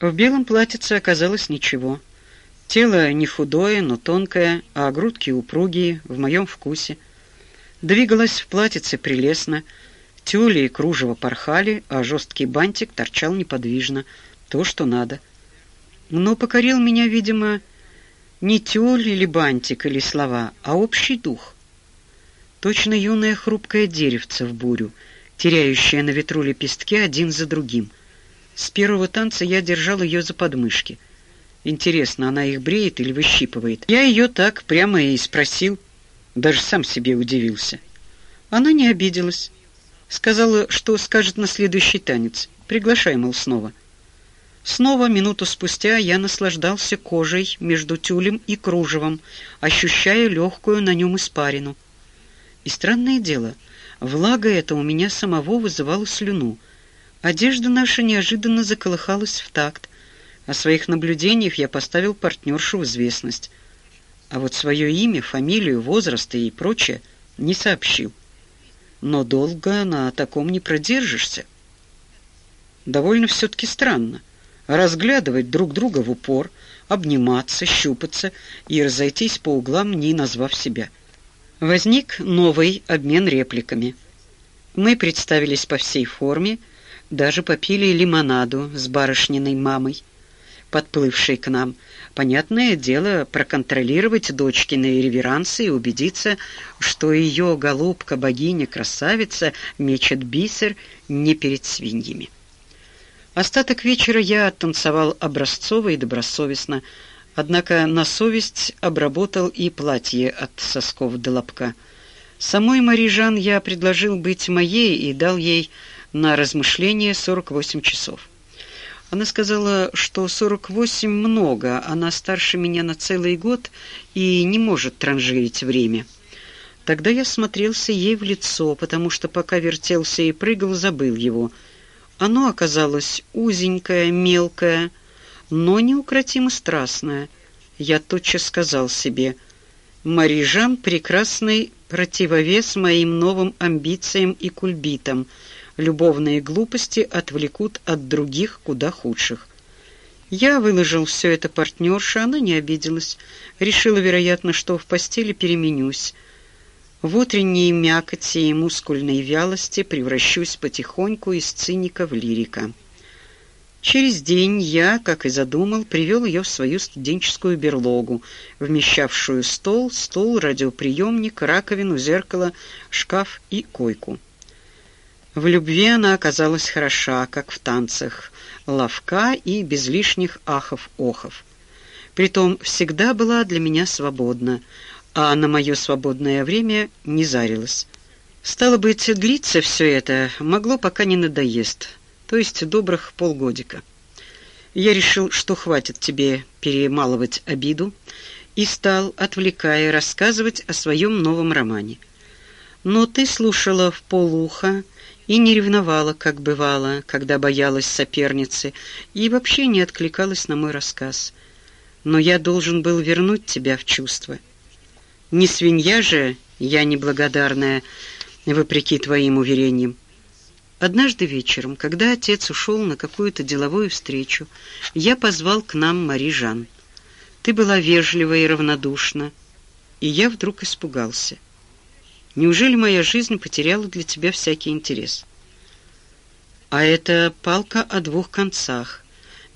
В белом платьице оказалось ничего. Тело не худое, но тонкое, а грудки упругие, в моем вкусе. Двигалась в платьице прелестно, тюли и кружево порхали, а жесткий бантик торчал неподвижно, то, что надо. Но покорил меня, видимо, не тюль или бантик или слова, а общий дух. Точно юное хрупкое деревце в бурю, теряющее на ветру лепестки один за другим. С первого танца я держал ее за подмышки — Интересно, она их бреет или выщипывает? Я ее так прямо и спросил, даже сам себе удивился. Она не обиделась. Сказала, что скажет на следующий танец. Приглашай, мол, снова. Снова минуту спустя я наслаждался кожей между тюлем и кружевом, ощущая легкую на нем испарину. И странное дело, влага эта у меня самого вызывала слюну. Одежда наша неожиданно заколыхалась в такт, о своих наблюдениях я поставил партнершу в известность, а вот свое имя, фамилию, возраст и прочее не сообщил. Но долго на таком не продержишься. Довольно все-таки странно разглядывать друг друга в упор, обниматься, щупаться и разойтись по углам, не назвав себя. Возник новый обмен репликами. Мы представились по всей форме, даже попили лимонаду с барышниной мамой подплывшей к нам. Понятное дело, проконтролировать дочкины реверансы и убедиться, что ее голубка-богиня-красавица мечет бисер не перед свиньями. Остаток вечера я танцевал образцово и добросовестно, однако на совесть обработал и платье от сосков до лобка. Самой Марижан я предложил быть моей и дал ей на размышление 48 часов. Она сказала, что 48 много, она старше меня на целый год и не может транжирить время. Тогда я смотрелся ей в лицо, потому что пока вертелся и прыгал, забыл его. Оно оказалось узенькое, мелкое, но неукротимо страстное. Я тотчас сказал себе, «Марижан — прекрасный противовес моим новым амбициям и кульбитам — любовные глупости отвлекут от других куда худших. Я выложил все это партнерше, она не обиделась. Решила, вероятно, что в постели переменюсь. В утренней мякоти и мускульной вялости превращусь потихоньку из циника в лирика. Через день я, как и задумал, привел ее в свою студенческую берлогу, вмещавшую стол, стул, радиоприемник, раковину, зеркало, шкаф и койку. В любви она оказалась хороша, как в танцах, ловка и без лишних ахов-охов. Притом всегда была для меня свободна, а на мое свободное время не зарилась. Стало быть, длиться все это могло, пока не надоест, то есть добрых полгодика. Я решил, что хватит тебе перемалывать обиду, и стал, отвлекая, рассказывать о своем новом романе. Но ты слушала в полуха, и не ревновала, как бывало, когда боялась соперницы, и вообще не откликалась на мой рассказ. Но я должен был вернуть тебя в чувство. Не свинья же я неблагодарная, вопреки твоим уверениям. Однажды вечером, когда отец ушел на какую-то деловую встречу, я позвал к нам Мари Жан. Ты была вежлива и равнодушна, и я вдруг испугался — Неужели моя жизнь потеряла для тебя всякий интерес? А это палка о двух концах.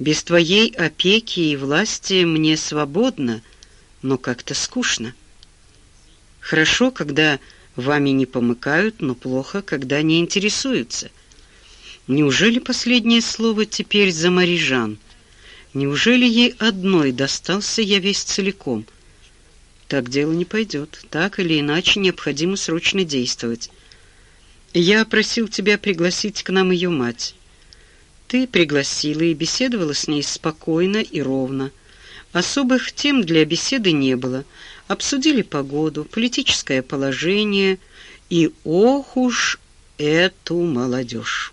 Без твоей опеки и власти мне свободно, но как-то скучно. Хорошо, когда вами не помыкают, но плохо, когда не интересуются. Неужели последнее слово теперь за Марижан? Неужели ей одной достался я весь целиком — так дело не пойдет. Так или иначе необходимо срочно действовать. Я просил тебя пригласить к нам ее мать. Ты пригласила и беседовала с ней спокойно и ровно. Особых тем для беседы не было. Обсудили погоду, политическое положение и, ох уж, эту молодежь.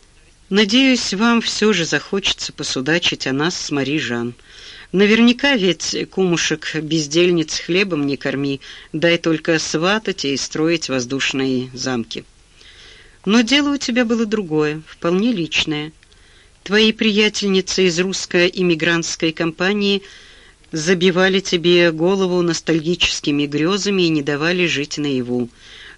Надеюсь, вам все же захочется посудачить о нас с Мари Жан. Наверняка ведь, кумушек, бездельниц хлебом не корми, дай только сватать и строить воздушные замки. Но дело у тебя было другое, вполне личное. Твои приятельницы из русской иммигрантской компании забивали тебе голову ностальгическими грезами и не давали жить наяву.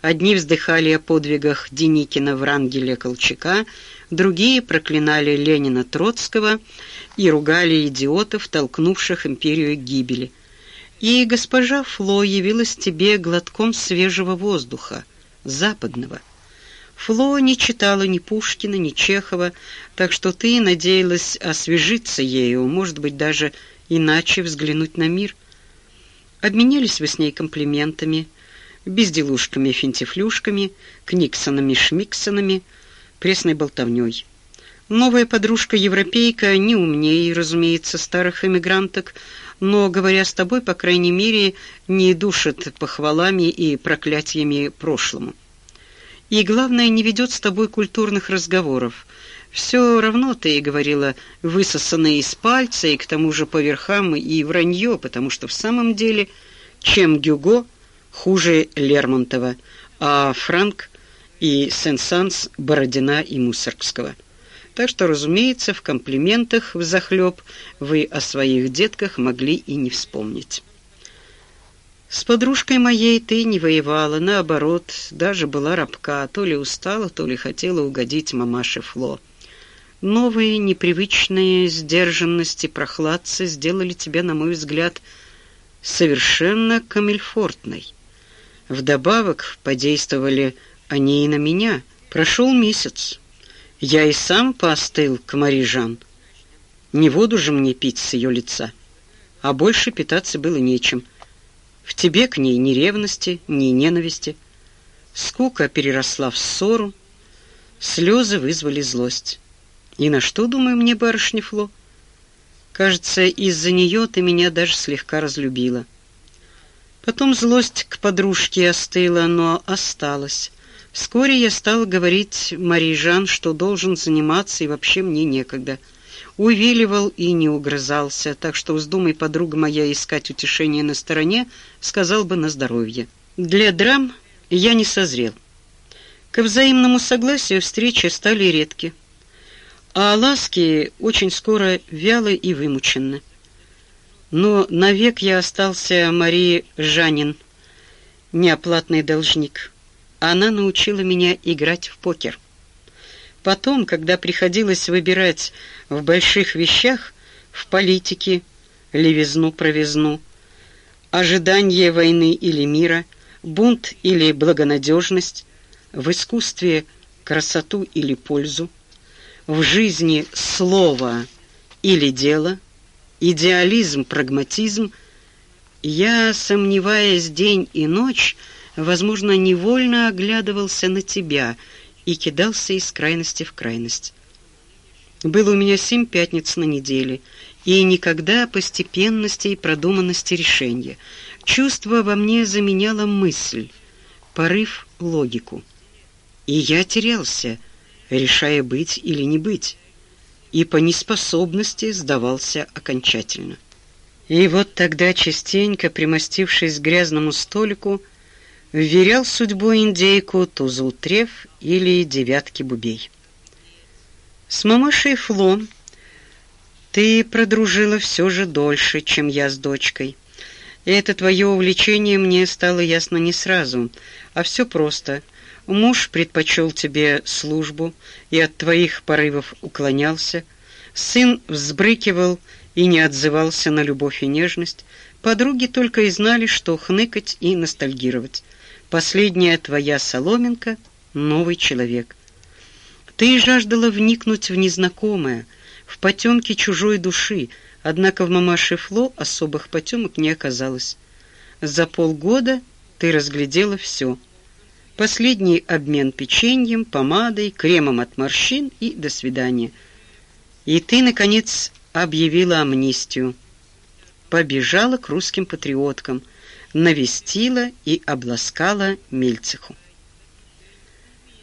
Одни вздыхали о подвигах Деникина, Врангеля, Колчака, другие проклинали Ленина Троцкого и ругали идиотов, толкнувших империю к гибели. И госпожа Фло явилась тебе глотком свежего воздуха, западного. Фло не читала ни Пушкина, ни Чехова, так что ты надеялась освежиться ею, может быть, даже иначе взглянуть на мир. Обменялись вы с ней комплиментами, безделушками, финтифлюшками, книксонами-шмиксонами, пресной болтовней. Новая подружка-европейка не умнее, разумеется, старых эмигранток, но, говоря с тобой, по крайней мере, не душит похвалами и проклятиями прошлому. И, главное, не ведет с тобой культурных разговоров. Все равно ты, говорила, высосанное из пальца, и к тому же по верхам и вранье, потому что в самом деле, чем Гюго хуже Лермонтова, а Франк и Сен-Санс Бородина и Мусоргского. Так что, разумеется, в комплиментах взахлеб вы о своих детках могли и не вспомнить. С подружкой моей ты не воевала, наоборот, даже была рабка, то ли устала, то ли хотела угодить мамаше Фло. Новые, непривычные сдержанности, прохладцы сделали тебя, на мой взгляд, совершенно камельфортной. Вдобавок подействовали они и на меня. Прошел месяц. Я и сам поостыл к Мари Жан. Не воду же мне пить с ее лица. А больше питаться было нечем. В тебе к ней ни ревности, ни ненависти. Скука переросла в ссору. Слезы вызвали злость. И на что, думаю, мне барышня Фло? Кажется, из-за нее ты меня даже слегка разлюбила. Потом злость к подружке остыла, но осталась. Вскоре я стал говорить Марии Жан, что должен заниматься, и вообще мне некогда. Увиливал и не угрызался, так что вздумай подруга моя искать утешение на стороне, сказал бы на здоровье. Для драм я не созрел. К взаимному согласию встречи стали редки, а ласки очень скоро вялы и вымучены но навек я остался Марии Жанин, неоплатный должник. Она научила меня играть в покер. Потом, когда приходилось выбирать в больших вещах, в политике, левизну-провизну, ожидание войны или мира, бунт или благонадежность, в искусстве красоту или пользу, в жизни слово или дело – идеализм, прагматизм, я, сомневаясь день и ночь, возможно, невольно оглядывался на тебя и кидался из крайности в крайность. Было у меня семь пятниц на неделе, и никогда постепенности и продуманности решения. Чувство во мне заменяло мысль, порыв — логику. И я терялся, решая быть или не быть и по неспособности сдавался окончательно. И вот тогда, частенько примостившись к грязному столику, вверял судьбу индейку тузу треф или девятки бубей. С мамашей Фло ты продружила все же дольше, чем я с дочкой. Это твое увлечение мне стало ясно не сразу, а все просто. Муж предпочел тебе службу и от твоих порывов уклонялся. Сын взбрыкивал и не отзывался на любовь и нежность. Подруги только и знали, что хныкать и ностальгировать. Последняя твоя соломинка — новый человек. Ты жаждала вникнуть в незнакомое, в потемки чужой души, однако в мамаше Фло особых потемок не оказалось. За полгода ты разглядела все — Последний обмен печеньем, помадой, кремом от морщин и до свидания. И ты, наконец, объявила амнистию. Побежала к русским патриоткам, навестила и обласкала Мельциху.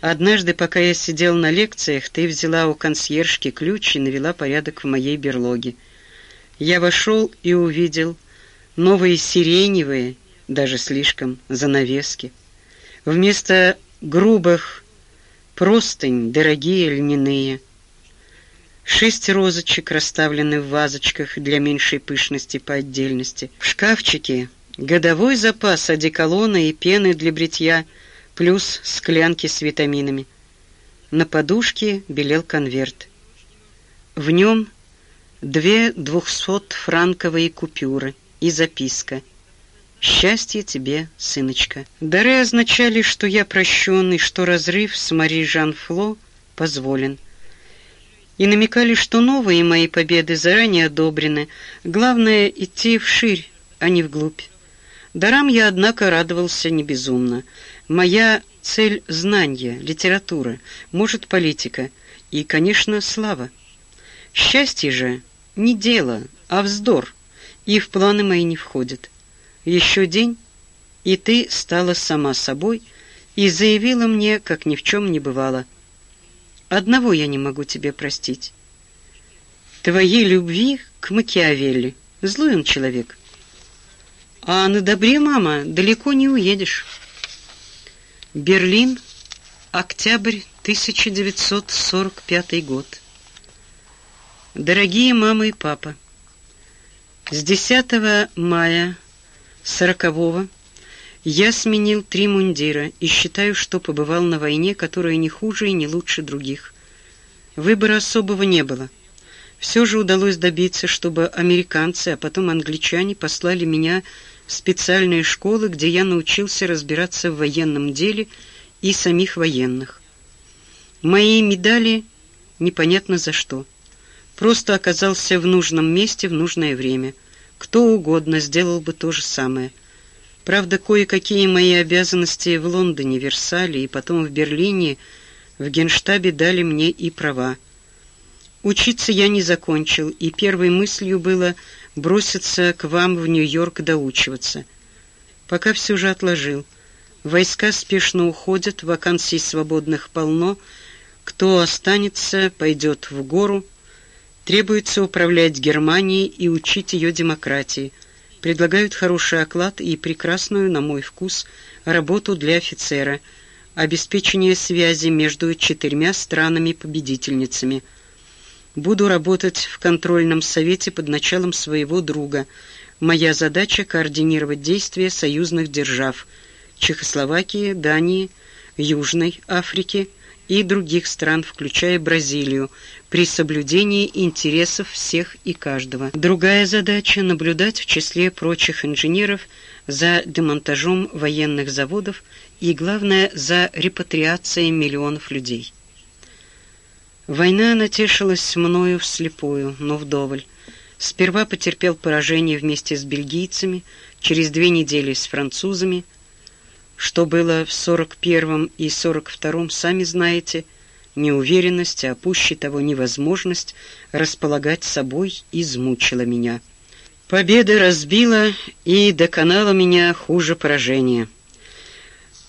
Однажды, пока я сидел на лекциях, ты взяла у консьержки ключ и навела порядок в моей берлоге. Я вошел и увидел новые сиреневые, даже слишком, занавески. Вместо грубых простынь дорогие льняные. Шесть розочек расставлены в вазочках для меньшей пышности по отдельности. В шкафчике годовой запас одеколона и пены для бритья, плюс склянки с витаминами. На подушке белел конверт. В нем две двухсотфранковые купюры и записка «Счастье тебе, сыночка». Дары означали, что я прощен и что разрыв с Мари Жан-Фло позволен. И намекали, что новые мои победы заранее одобрены. Главное — идти вширь, а не вглубь. Дарам я, однако, радовался не безумно. Моя цель — знание, литература, может, политика и, конечно, слава. Счастье же не дело, а вздор, и в планы мои не входит. Еще день, и ты стала сама собой и заявила мне, как ни в чем не бывало. Одного я не могу тебе простить. Твоей любви к Макиавелли. Злой он человек. А на добре, мама, далеко не уедешь. Берлин, октябрь 1945 год. Дорогие мама и папа, с 10 мая 40-го я сменил три мундира и считаю, что побывал на войне, которая не хуже и не лучше других. Выбора особого не было. Все же удалось добиться, чтобы американцы, а потом англичане послали меня специальные школы, где я научился разбираться в военном деле и самих военных. Мои медали непонятно за что – просто оказался в нужном месте в нужное время. Кто угодно сделал бы то же самое. Правда, кое-какие мои обязанности в Лондоне, Версале и потом в Берлине в Генштабе дали мне и права. Учиться я не закончил, и первой мыслью было броситься к вам в Нью-Йорк доучиваться. Пока все же отложил. Войска спешно уходят, вакансий свободных полно. Кто останется, пойдет в гору, Требуется управлять Германией и учить ее демократии. Предлагают хороший оклад и прекрасную, на мой вкус, работу для офицера, обеспечение связи между четырьмя странами-победительницами. Буду работать в контрольном совете под началом своего друга. Моя задача — координировать действия союзных держав Чехословакии, Дании, Южной Африки и других стран, включая Бразилию, при соблюдении интересов всех и каждого. Другая задача – наблюдать в числе прочих инженеров за демонтажом военных заводов и, главное, за репатриацией миллионов людей. Война натешилась мною вслепую, но вдоволь. Сперва потерпел поражение вместе с бельгийцами, через две недели с французами – что было в 41-м и 42-м, сами знаете, неуверенность, а пуще того невозможность располагать собой измучила меня. Победа разбила и доконала меня хуже поражения.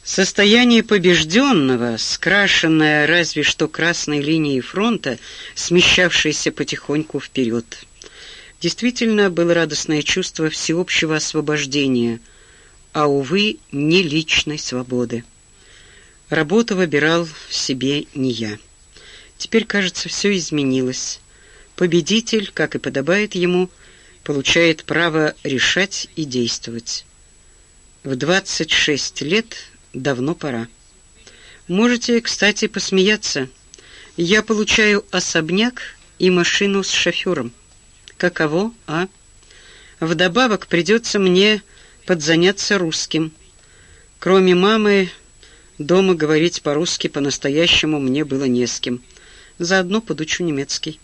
Состояние побежденного, скрашенное разве что красной линией фронта, смещавшейся потихоньку вперед. Действительно было радостное чувство всеобщего освобождения – а, увы, не личной свободы. Работу выбирал себе не я. Теперь, кажется, все изменилось. Победитель, как и подобает ему, получает право решать и действовать. В 26 лет давно пора. Можете, кстати, посмеяться. Я получаю особняк и машину с шофером. Каково, а? Вдобавок придется мне подзаняться русским. Кроме мамы, дома говорить по-русски по-настоящему мне было не с кем. Заодно подучу немецкий.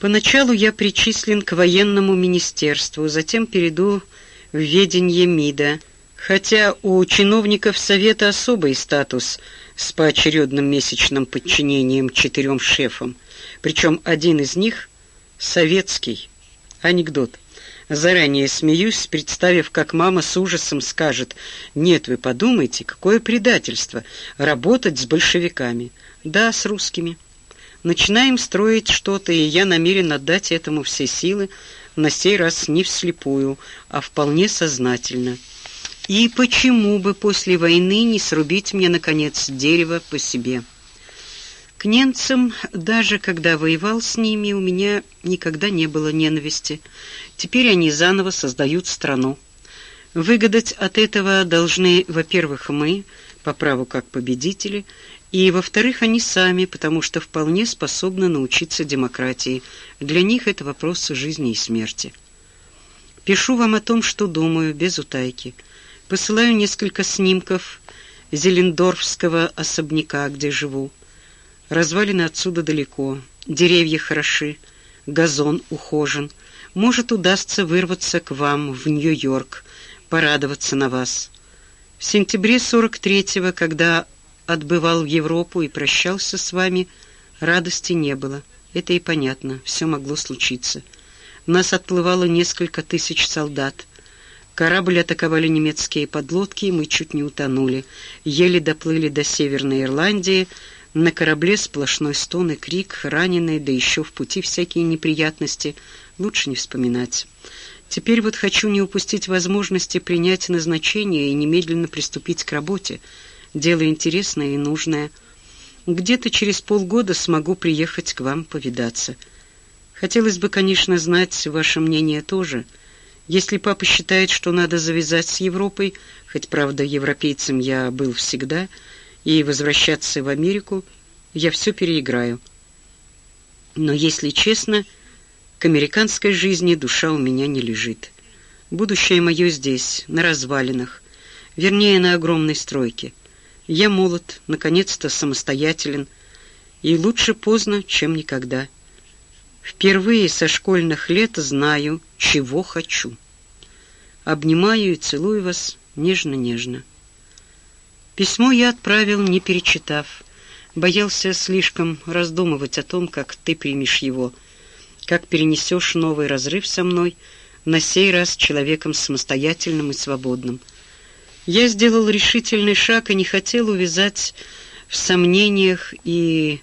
Поначалу я причислен к военному министерству, затем перейду в ведение МИДа, хотя у чиновников Совета особый статус с поочередным месячным подчинением четырем шефам, причем один из них — советский. Анекдот. Заранее смеюсь, представив, как мама с ужасом скажет, «Нет, вы подумайте, какое предательство, работать с большевиками». «Да, с русскими». Начинаем строить что-то, и я намерен отдать этому все силы, на сей раз не вслепую, а вполне сознательно. И почему бы после войны не срубить мне, наконец, дерево по себе?» К немцам, даже когда воевал с ними, у меня никогда не было ненависти. Теперь они заново создают страну. Выгадать от этого должны, во-первых, мы, по праву как победители, и, во-вторых, они сами, потому что вполне способны научиться демократии. Для них это вопрос жизни и смерти. Пишу вам о том, что думаю, без утайки. Посылаю несколько снимков Зелендорфского особняка, где живу. Развалины отсюда далеко, деревья хороши, газон ухожен. Может, удастся вырваться к вам в Нью-Йорк, порадоваться на вас. В сентябре 43-го, когда отбывал в Европу и прощался с вами, радости не было. Это и понятно, все могло случиться. Нас отплывало несколько тысяч солдат. Корабль атаковали немецкие подлодки, и мы чуть не утонули. Еле доплыли до Северной Ирландии. На корабле сплошной стон и крик, раненые, да еще в пути всякие неприятности. Лучше не вспоминать. Теперь вот хочу не упустить возможности принять назначение и немедленно приступить к работе. Дело интересное и нужное. Где-то через полгода смогу приехать к вам повидаться. Хотелось бы, конечно, знать ваше мнение тоже. Если папа считает, что надо завязать с Европой, хоть, правда, европейцем я был всегда, и возвращаться в Америку, я все переиграю. Но, если честно, к американской жизни душа у меня не лежит. Будущее мое здесь, на развалинах, вернее, на огромной стройке — я молод, наконец-то самостоятелен, и лучше поздно, чем никогда. Впервые со школьных лет знаю, чего хочу. Обнимаю и целую вас нежно-нежно. Письмо я отправил, не перечитав. Боялся слишком раздумывать о том, как ты примешь его, как перенесешь новый разрыв со мной, на сей раз человеком самостоятельным и свободным — я сделал решительный шаг и не хотел увязать в сомнениях и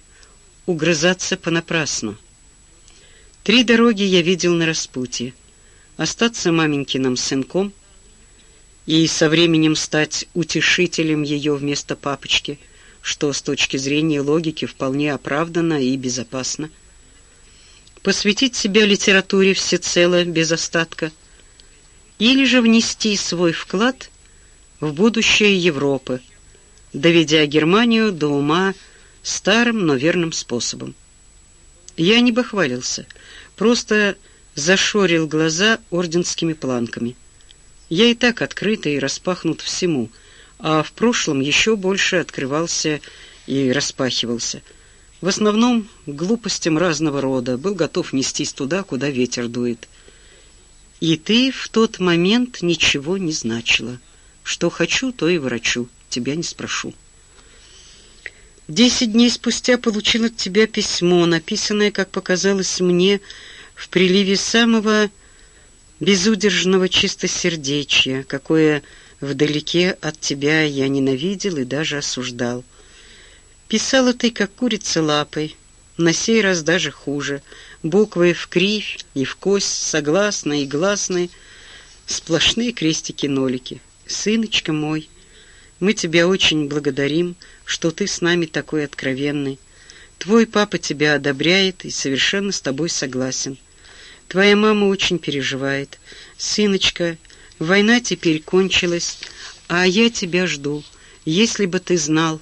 угрызаться понапрасну. Три дороги я видел на распутье. Остаться маменькиным сынком и со временем стать утешителем ее вместо папочки, что с точки зрения логики вполне оправдано и безопасно. Посвятить себя литературе всецело, без остатка, или же внести свой вклад в будущее Европы, доведя Германию до ума старым, но верным способом. Я не бахвалился, просто зашорил глаза орденскими планками. Я и так открыт и распахнут всему, а в прошлом еще больше открывался и распахивался. В основном глупостям разного рода, был готов нестись туда, куда ветер дует. И ты в тот момент ничего не значила. Что хочу, то и врачу, тебя не спрошу. Десять дней спустя получил от тебя письмо, написанное, как показалось мне, в приливе самого безудержного чистосердечия, какое вдалеке от тебя я ненавидел и даже осуждал. Писала ты, как курица лапой, на сей раз даже хуже, буквы в кривь и в кость, согласные и гласные, сплошные крестики-нолики. «Сыночка мой, мы тебя очень благодарим, что ты с нами такой откровенный. Твой папа тебя одобряет и совершенно с тобой согласен. Твоя мама очень переживает. Сыночка, война теперь кончилась, а я тебя жду. Если бы ты знал,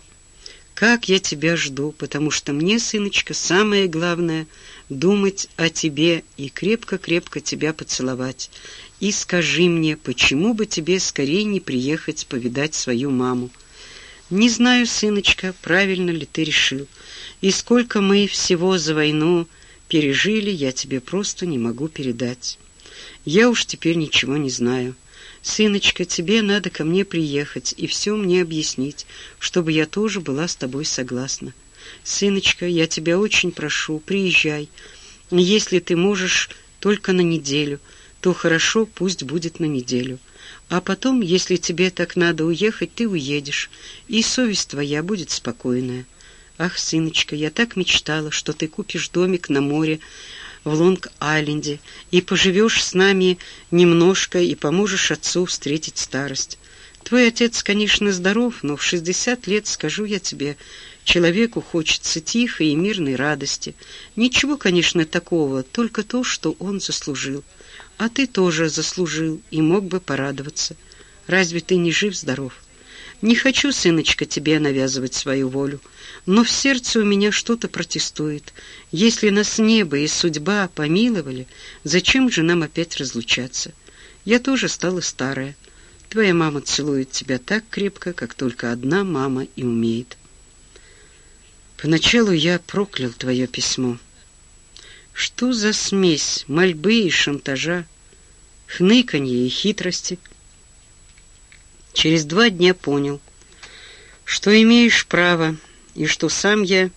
как я тебя жду, потому что мне, сыночка, самое главное — думать о тебе и крепко-крепко тебя поцеловать и скажи мне, почему бы тебе скорее не приехать повидать свою маму? Не знаю, сыночка, правильно ли ты решил. И сколько мы всего за войну пережили, я тебе просто не могу передать. Я уж теперь ничего не знаю. Сыночка, тебе надо ко мне приехать и все мне объяснить, чтобы я тоже была с тобой согласна. Сыночка, я тебя очень прошу, приезжай. Если ты можешь, только на неделю — то хорошо, пусть будет на неделю. А потом, если тебе так надо уехать, ты уедешь, и совесть твоя будет спокойная. Ах, сыночка, я так мечтала, что ты купишь домик на море в Лонг-Айленде и поживешь с нами немножко и поможешь отцу встретить старость. Твой отец, конечно, здоров, но в шестьдесят лет, скажу я тебе, Человеку хочется тихой и мирной радости. Ничего, конечно, такого, только то, что он заслужил. А ты тоже заслужил и мог бы порадоваться. Разве ты не жив-здоров? Не хочу, сыночка, тебе навязывать свою волю, но в сердце у меня что-то протестует. Если нас небо и судьба помиловали, зачем же нам опять разлучаться? Я тоже стала старая. Твоя мама целует тебя так крепко, как только одна мама и умеет. Поначалу я проклял твое письмо. Что за смесь мольбы и шантажа, хныканья и хитрости? Через два дня понял, что имеешь право, и что сам я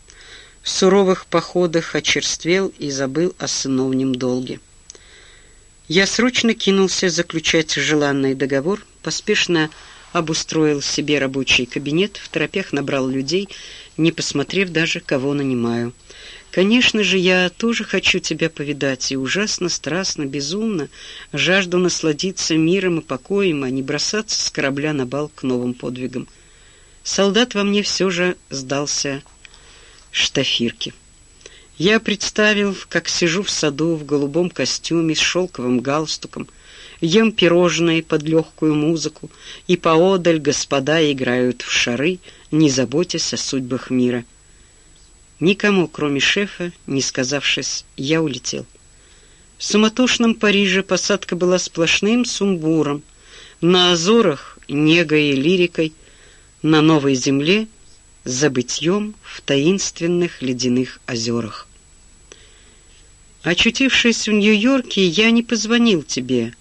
в суровых походах очерствел и забыл о сыновнем долге. Я срочно кинулся заключать желанный договор, поспешно обустроил себе рабочий кабинет, в торопях набрал людей, не посмотрев даже, кого нанимаю. Конечно же, я тоже хочу тебя повидать, и ужасно, страстно, безумно жажду насладиться миром и покоем, а не бросаться с корабля на бал к новым подвигам. Солдат во мне все же сдался штафирке. Я представил, как сижу в саду в голубом костюме с шелковым галстуком, ем пирожные под легкую музыку, и поодаль господа играют в шары, не заботясь о судьбах мира. Никому, кроме шефа, не сказавшись, я улетел. В суматошном Париже посадка была сплошным сумбуром. На Азорах — негой и лирикой, на Новой Земле — забытьем в таинственных ледяных озерах. Очутившись в Нью-Йорке, я не позвонил тебе.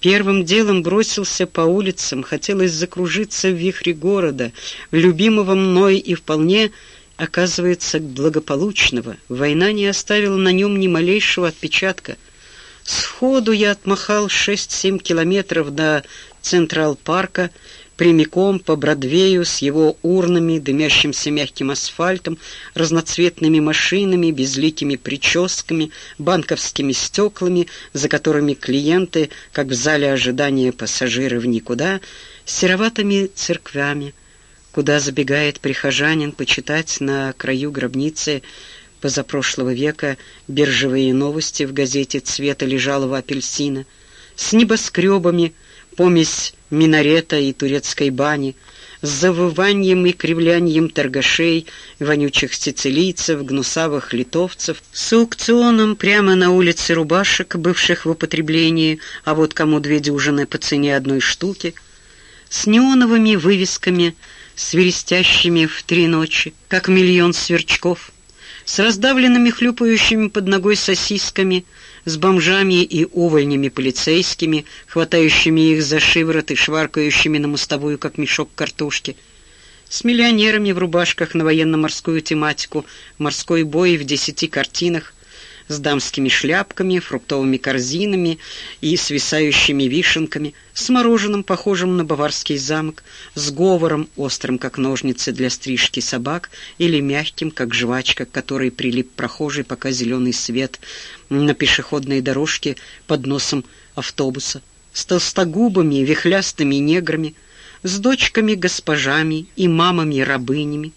Первым делом бросился по улицам, хотелось закружиться в вихре города, любимого мной и вполне оказывается благополучного. Война не оставила на нем ни малейшего отпечатка. Сходу я отмахал 6-7 километров до Централ-парка, прямиком по Бродвею с его урнами, дымящимся мягким асфальтом, разноцветными машинами, безликими прическами, банковскими стеклами, за которыми клиенты, как в зале ожидания пассажиры в никуда, сероватыми церквями, куда забегает прихожанин почитать на краю гробницы позапрошлого века биржевые новости в газете цвета лежалого апельсина, с небоскребами, помесь минарета и турецкой бани, с завыванием и кривлянием торгашей, вонючих сицилийцев, гнусавых литовцев, с аукционом прямо на улице рубашек, бывших в употреблении, а вот кому две дюжины по цене одной штуки, с неоновыми вывесками, свиристящими в три ночи, как миллион сверчков, с раздавленными хлюпающими под ногой сосисками, с бомжами и увольнями полицейскими, хватающими их за шиворот и шваркающими на мостовую, как мешок картошки, с миллионерами в рубашках на военно-морскую тематику, морской бой в десяти картинах, с дамскими шляпками, фруктовыми корзинами и свисающими вишенками, с мороженым, похожим на баварский замок, с говором, острым, как ножницы для стрижки собак, или мягким, как жвачка, к которой прилип прохожий, пока зеленый свет на пешеходной дорожке под носом автобуса, с толстогубыми, вихлястыми неграми, с дочками-госпожами и мамами-рабынями,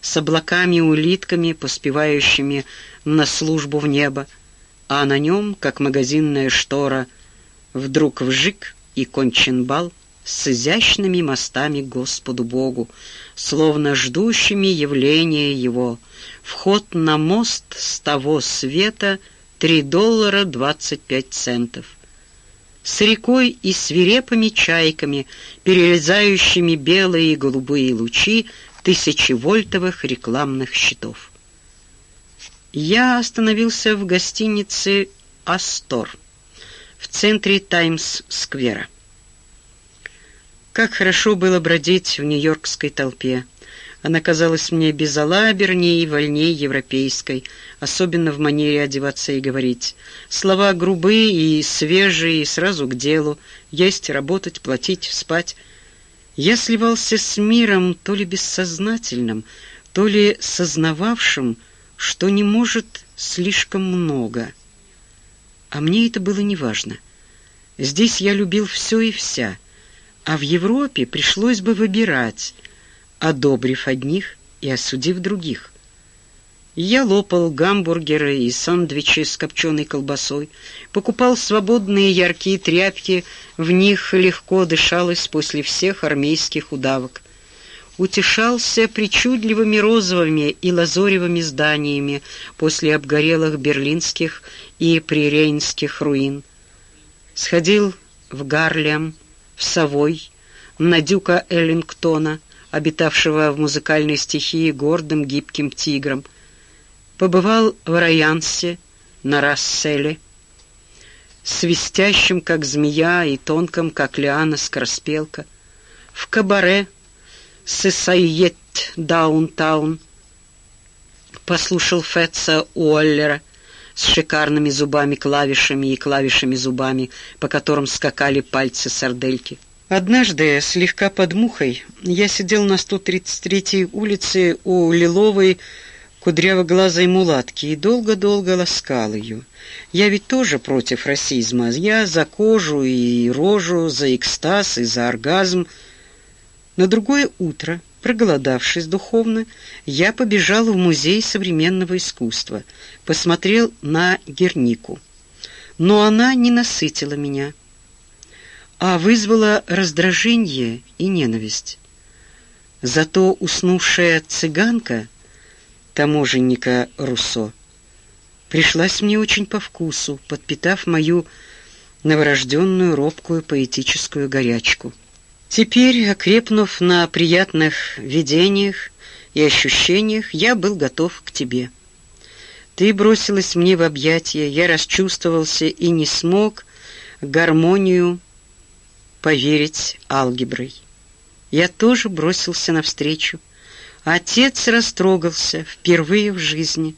с облаками-улитками, поспевающими на службу в небо, а на нем, как магазинная штора, вдруг вжик и кончен бал с изящными мостами Господу Богу, словно ждущими явления Его. Вход на мост с того света — три доллара двадцать пять центов. С рекой и свирепыми чайками, перелезающими белые и голубые лучи тысячевольтовых рекламных щитов. Я остановился в гостинице «Астор» в центре Таймс-сквера. Как хорошо было бродить в нью-йоркской толпе. Она казалась мне безалабернее и вольнее европейской, особенно в манере одеваться и говорить. Слова грубые и свежие, и сразу к делу. Есть, работать, платить, спать — я сливался с миром то ли бессознательным, то ли сознававшим, что не может слишком много. А мне это было неважно. Здесь я любил все и вся, а в Европе пришлось бы выбирать, одобрив одних, и осудив других. Я лопал гамбургеры и сандвичи с копченой колбасой, покупал свободные яркие тряпки, в них легко дышалось после всех армейских удавок. Утешался причудливыми розовыми и лазоревыми зданиями после обгорелых берлинских и прирейнских руин. Сходил в Гарлем, в Совой, на дюка Эллингтона, обитавшего в музыкальной стихии гордым гибким тигром, побывал в Раянсе, на Расселе, свистящим, как змея, и тонком, как лиана скороспелка, в Кабаре, Сесайет Даунтаун, послушал Фетца Уоллера с шикарными зубами-клавишами и клавишами-зубами, по которым скакали пальцы сардельки. Однажды, слегка под мухой, я сидел на 133-й улице у Лиловой, кудрявоглазой мулатки и долго-долго ласкал ее. Я ведь тоже против расизма. Я за кожу и рожу, за экстаз и за оргазм. На другое утро, проголодавшись духовно, я побежал в музей современного искусства, посмотрел на Гернику. Но она не насытила меня, а вызвала раздражение и ненависть. Зато уснувшая цыганка — таможенника Руссо, пришлась мне очень по вкусу, подпитав мою новорожденную робкую поэтическую горячку. Теперь, окрепнув на приятных видениях и ощущениях, я был готов к тебе. Ты бросилась мне в объятия, я расчувствовался и не смог гармонию поверить алгеброй. Я тоже бросился навстречу, Отец растрогался впервые в жизни.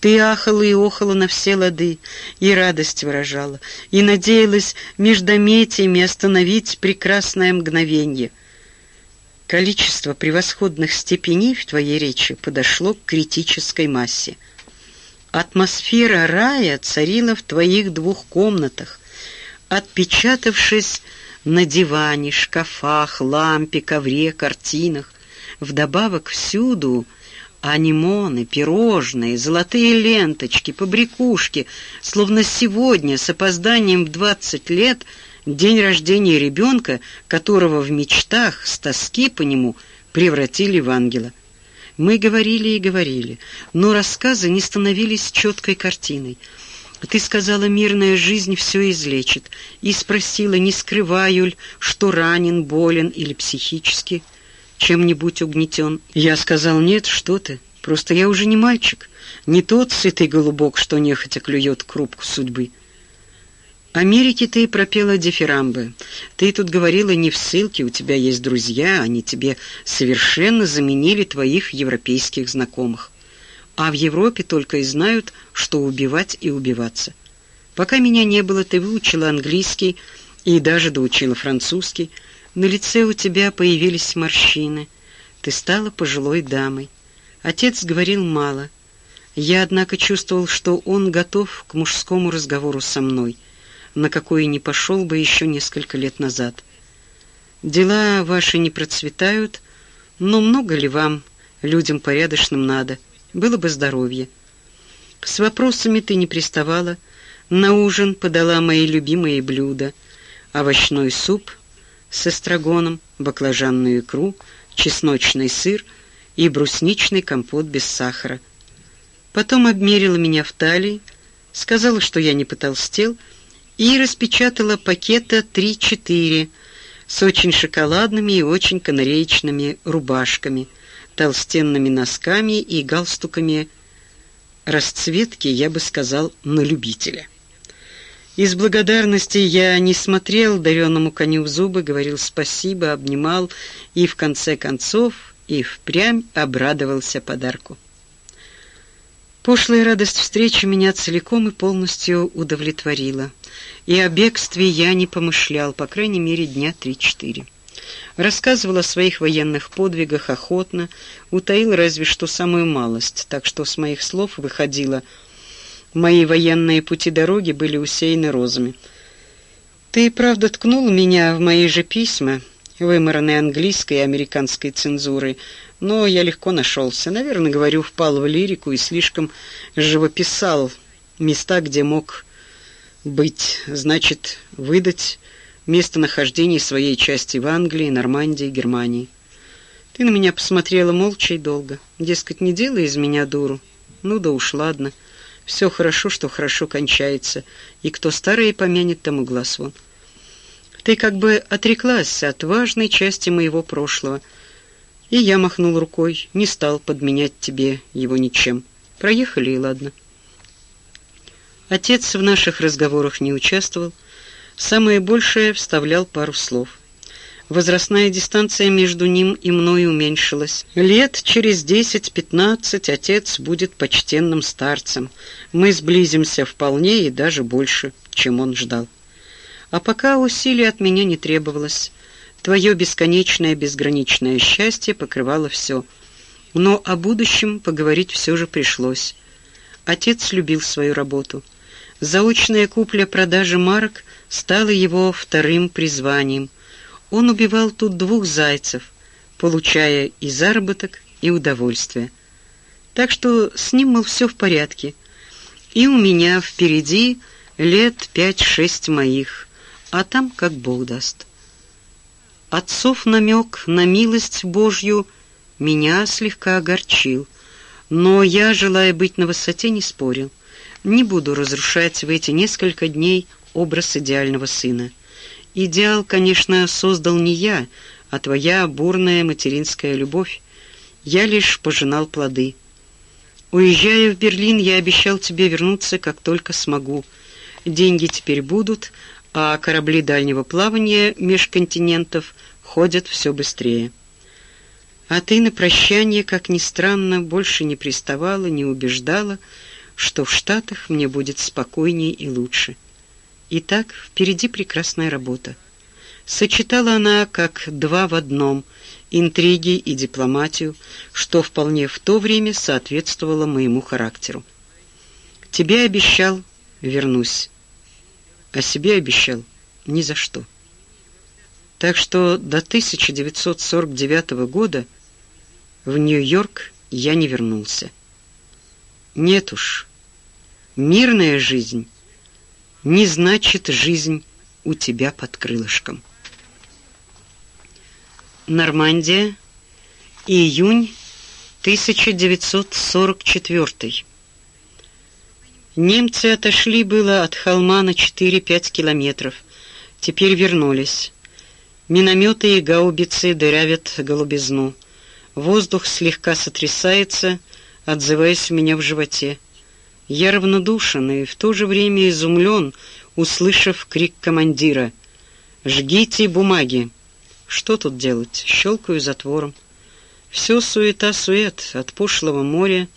Ты ахала и охала на все лады, и радость выражала, и надеялась междометиями остановить прекрасное мгновенье. Количество превосходных степеней в твоей речи подошло к критической массе. Атмосфера рая царила в твоих двух комнатах, отпечатавшись на диване, шкафах, лампе, ковре, картинах. Вдобавок всюду анимоны, пирожные, золотые ленточки, побрякушки, словно сегодня с опозданием в двадцать лет день рождения ребенка, которого в мечтах с тоски по нему превратили в ангела. Мы говорили и говорили, но рассказы не становились четкой картиной. Ты сказала, мирная жизнь все излечит, и спросила, не скрываю ли, что ранен, болен или психически чем-нибудь угнетен. Я сказал, нет, что ты, просто я уже не мальчик, не тот сытый голубок, что нехотя клюет крупку судьбы. Америке ты пропела дифирамбы. Ты тут говорила не в ссылке, у тебя есть друзья, они тебе совершенно заменили твоих европейских знакомых. А в Европе только и знают, что убивать и убиваться. Пока меня не было, ты выучила английский и даже доучила французский, на лице у тебя появились морщины. Ты стала пожилой дамой. Отец говорил мало. Я, однако, чувствовал, что он готов к мужскому разговору со мной, на какой не пошел бы еще несколько лет назад. Дела ваши не процветают, но много ли вам, людям порядочным, надо? Было бы здоровье. С вопросами ты не приставала. На ужин подала мои любимые блюда. Овощной суп — с эстрагоном, баклажанную икру, чесночный сыр и брусничный компот без сахара. Потом обмерила меня в талии, сказала, что я не потолстел, и распечатала пакета 3-4 с очень шоколадными и очень канареечными рубашками, толстенными носками и галстуками расцветки, я бы сказал, на любителя. Из благодарности я не смотрел дареному коню в зубы, говорил спасибо, обнимал и, в конце концов, и впрямь обрадовался подарку. Пошлая радость встречи меня целиком и полностью удовлетворила, и о бегстве я не помышлял, по крайней мере, дня три-четыре. Рассказывал о своих военных подвигах охотно, утаил разве что самую малость, так что с моих слов выходило – Мои военные пути дороги были усеяны розами. Ты, правда, ткнул меня в мои же письма, вымаранные английской и американской цензурой, Но я легко нашелся. Наверное, говорю, впал в лирику и слишком живописал места, где мог быть. Значит, выдать местонахождение своей части в Англии, Нормандии, Германии. Ты на меня посмотрела молча и долго. Дескать, не делай из меня дуру. Ну да уж, ладно. Все хорошо, что хорошо кончается, и кто старое помянет, тому глаз вон. Ты как бы отреклась от важной части моего прошлого, и я махнул рукой, не стал подменять тебе его ничем. Проехали, и ладно. Отец в наших разговорах не участвовал, самое большее вставлял пару слов. Возрастная дистанция между ним и мной уменьшилась. Лет через десять-пятнадцать отец будет почтенным старцем. Мы сблизимся вполне и даже больше, чем он ждал. А пока усилий от меня не требовалось. Твое бесконечное безграничное счастье покрывало все. Но о будущем поговорить все же пришлось. Отец любил свою работу. Заочная купля-продажа марок стала его вторым призванием — он убивал тут двух зайцев, получая и заработок, и удовольствие. Так что с ним, мол, все в порядке. И у меня впереди лет пять-шесть моих, а там как Бог даст. Отцов намек на милость Божью меня слегка огорчил, но я, желая быть на высоте, не спорил. Не буду разрушать в эти несколько дней образ идеального сына. Идеал, конечно, создал не я, а твоя бурная материнская любовь. Я лишь пожинал плоды. Уезжая в Берлин, я обещал тебе вернуться, как только смогу. Деньги теперь будут, а корабли дальнего плавания меж континентов ходят все быстрее. А ты на прощание, как ни странно, больше не приставала, не убеждала, что в Штатах мне будет спокойнее и лучше. Итак, впереди прекрасная работа. Сочетала она как два в одном интриги и дипломатию, что вполне в то время соответствовало моему характеру. Тебе обещал, вернусь. А себе обещал ни за что. Так что до 1949 года в Нью-Йорк я не вернулся. Нет уж, мирная жизнь не значит жизнь у тебя под крылышком. Нормандия, июнь 1944. Немцы отошли было от холма на 4-5 километров. Теперь вернулись. Минометы и гаубицы дырявят голубизну. Воздух слегка сотрясается, отзываясь у меня в животе. Я равнодушен и в то же время изумлен, услышав крик командира. «Жгите бумаги!» Что тут делать? Щелкаю затвором. Все суета-сует, от пошлого моря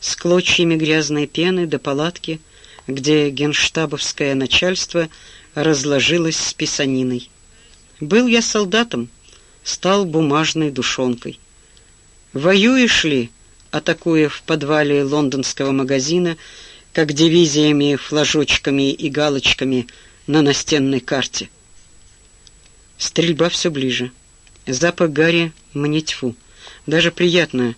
с клочьями грязной пены до палатки, где генштабовское начальство разложилось с писаниной. Был я солдатом, стал бумажной душонкой. Воюешь ли, атакуя в подвале лондонского магазина, как дивизиями, флажочками и галочками на настенной карте. Стрельба все ближе. Запах гари мне тьфу. Даже приятно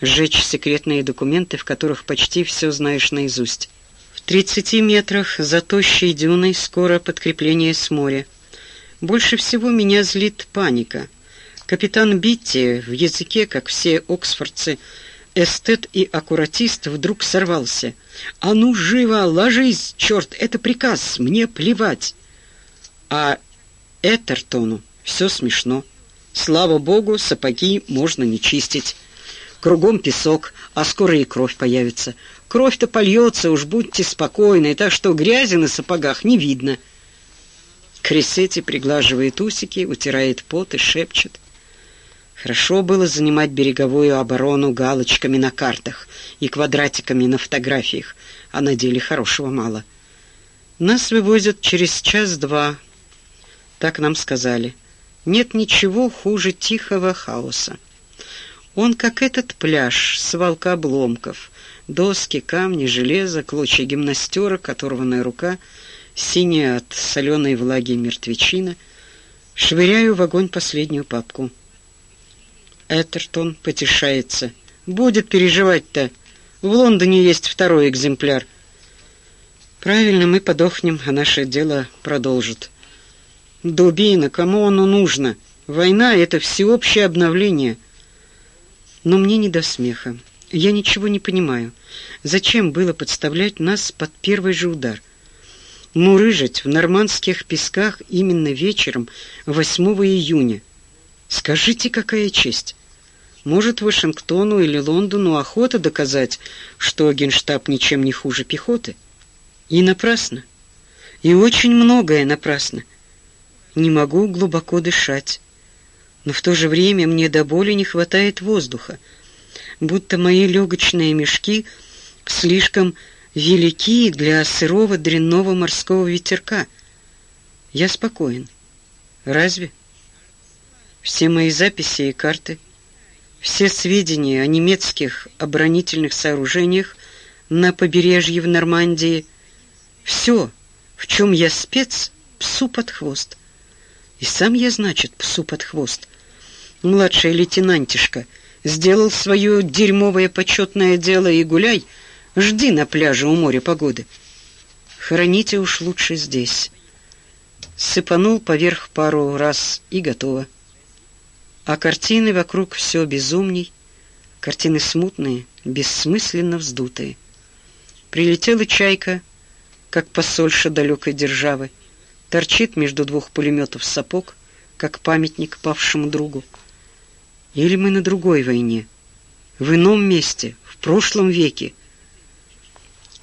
сжечь секретные документы, в которых почти все знаешь наизусть. В тридцати метрах за тощей дюной скоро подкрепление с моря. Больше всего меня злит паника. Капитан Битти в языке, как все оксфордцы, эстет и аккуратист вдруг сорвался. «А ну, живо, ложись, черт, это приказ, мне плевать!» А Этертону все смешно. Слава богу, сапоги можно не чистить. Кругом песок, а скоро и кровь появится. Кровь-то польется, уж будьте спокойны, так что грязи на сапогах не видно. Кресети приглаживает усики, утирает пот и шепчет. Хорошо было занимать береговую оборону галочками на картах и квадратиками на фотографиях, а на деле хорошего мало. Нас вывозят через час-два, так нам сказали. Нет ничего хуже тихого хаоса. Он как этот пляж, свалка обломков, доски, камни, железо, клочья гимнастерок, оторванная рука, синяя от соленой влаги мертвечина. Швыряю в огонь последнюю папку — Этертон потешается. Будет переживать-то. В Лондоне есть второй экземпляр. Правильно, мы подохнем, а наше дело продолжит. Дубина, кому оно нужно? Война — это всеобщее обновление. Но мне не до смеха. Я ничего не понимаю. Зачем было подставлять нас под первый же удар? Мурыжить в нормандских песках именно вечером 8 июня. Скажите, какая честь? Может, Вашингтону или Лондону охота доказать, что Генштаб ничем не хуже пехоты? И напрасно. И очень многое напрасно. Не могу глубоко дышать. Но в то же время мне до боли не хватает воздуха будто мои легочные мешки слишком велики для сырого дрянного морского ветерка. Я спокоен. Разве? Все мои записи и карты, все сведения о немецких оборонительных сооружениях на побережье в Нормандии, все, в чем я спец, псу под хвост. И сам я, значит, псу под хвост. Младшая лейтенантишка — сделал свое дерьмовое почетное дело и гуляй, жди на пляже у моря погоды. Храните уж лучше здесь. Сыпанул поверх пару раз и готово. А картины вокруг все безумней, картины смутные, бессмысленно вздутые. Прилетела чайка, как посольша далекой державы, торчит между двух пулеметов сапог, как памятник павшему другу. Или мы на другой войне, в ином месте, в прошлом веке?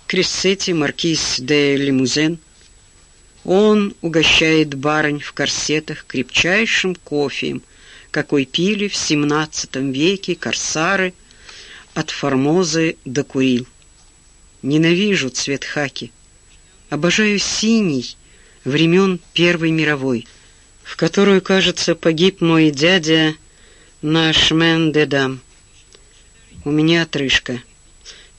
Крессетти, маркиз де Лимузен, он угощает барынь в корсетах крепчайшим кофеем, какой пили в XVII веке корсары от Формозы до Курил. Ненавижу цвет хаки. Обожаю синий времен Первой мировой, в которую, кажется, погиб мой дядя Наш мен-де-дам. У меня отрыжка.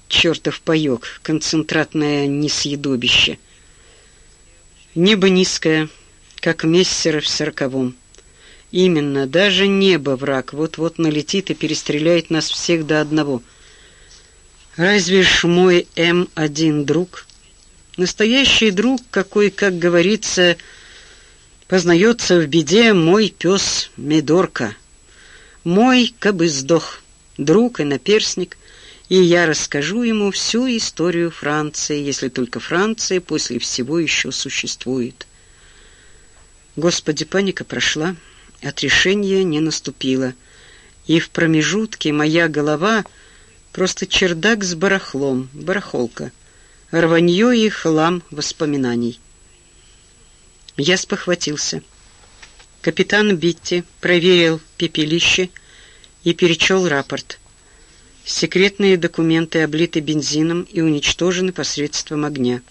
Чертов паёк, концентратное несъедобище. Небо низкое, как мессера в сороковом. Именно, даже небо враг вот-вот налетит и перестреляет нас всех до одного. Разве ж мой М1 друг? Настоящий друг, какой, как говорится, познается в беде мой пес Медорка. Мой кабы сдох, друг и наперсник, и я расскажу ему всю историю Франции, если только Франция после всего еще существует. Господи, паника прошла, отрешение не наступило, и в промежутке моя голова просто чердак с барахлом, барахолка, рванье и хлам воспоминаний. Я спохватился. Капитан Битти проверил пепелище и перечел рапорт. Секретные документы облиты бензином и уничтожены посредством огня.